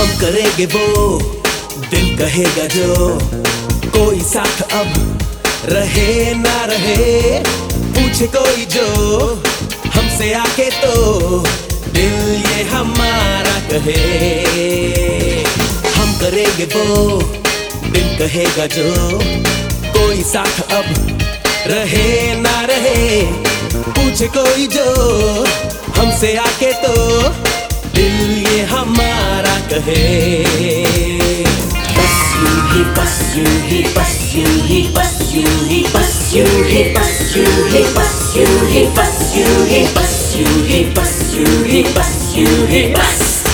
करेंगे वो? दिल कहेगा जो। कोई साथ अब रहे ना रहे, पूछे कोई जो। हमसे आके तो दिल ये हमारा कहे। हम करेंगे वो? दिल कहेगा जो। कोई साथ अब रहे ना रहे, पूछे कोई जो। हमसे आके तो दिल ये हमारा कहे Bus you, he bus you, he bus you, he bus you, he bus you, he bus you, he bus you, he bus you, he bus you, he bus you, he bus you, he bus.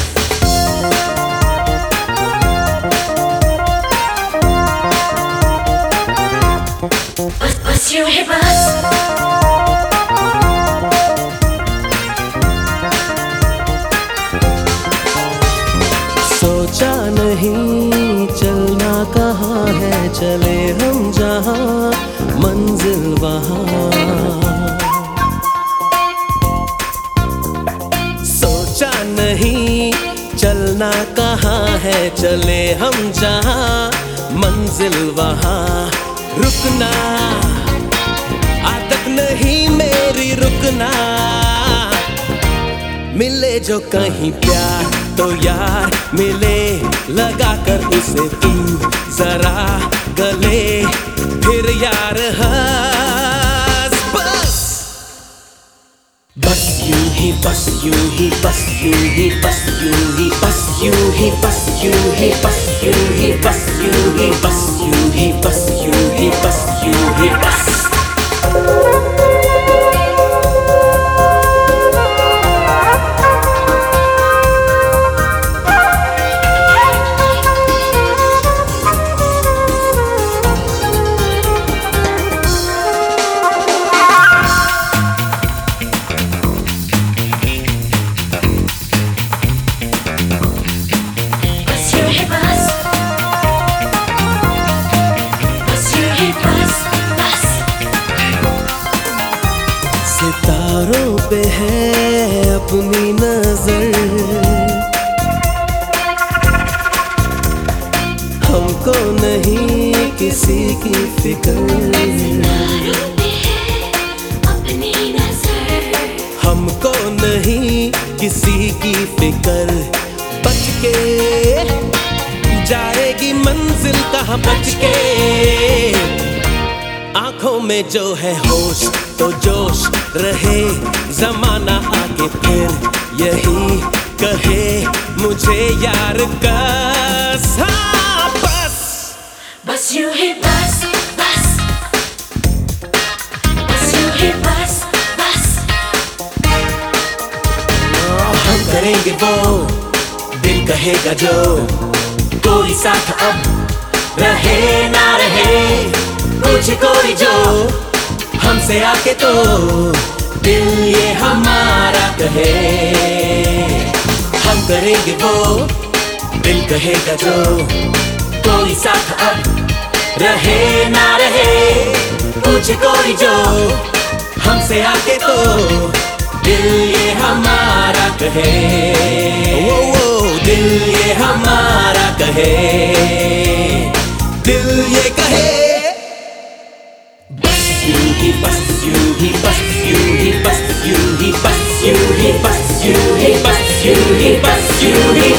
Bus, bus you, he bus. है चले हम जहाँ, मंजिल वहाँ। सोचा नहीं चलना कहाँ है, चले हम जहाँ, मंजिल वहाँ। रुकना, आदत नहीं मेरी रुकना। मिले जो कहीं प्यार। तो यार मिले लगा कर उसे तू जरा गले फिर यार हस बस बस यू ही बस यू ही बस यू ही बस यू ही बस यू ही बस यू ही बस यू ही बस यू ही बस यू ही बस यू ही बस यू ही बस की है हमको नहीं किसी की फ़िक्र। बच के जाएगी मंजिल कहाँ बच के आँखों में जो है होश तो जोश रहे जमाना आगे फिर। यही कहे मुझे यार कस हाँ, बस Bus you, he bus, करेंगे वो? दिल कहेगा जो? कोई साथ अब रहे ना रहे, कुछ कोई जो? हमसे आके तो दिल ये हमारा कहे। हम करेंगे वो? दिल कहेगा जो? कोई साथ अब रहे ना रहे, कुछ कोई जो? हमसे आके तो कहे। वो वो, दिल ये हमारा कहे। दिल ये कहे। बस यू ही, बस यू ही, बस यू ही, बस यू ही, बस यू ही, बस यू ही, बस यू ही, बस यू ही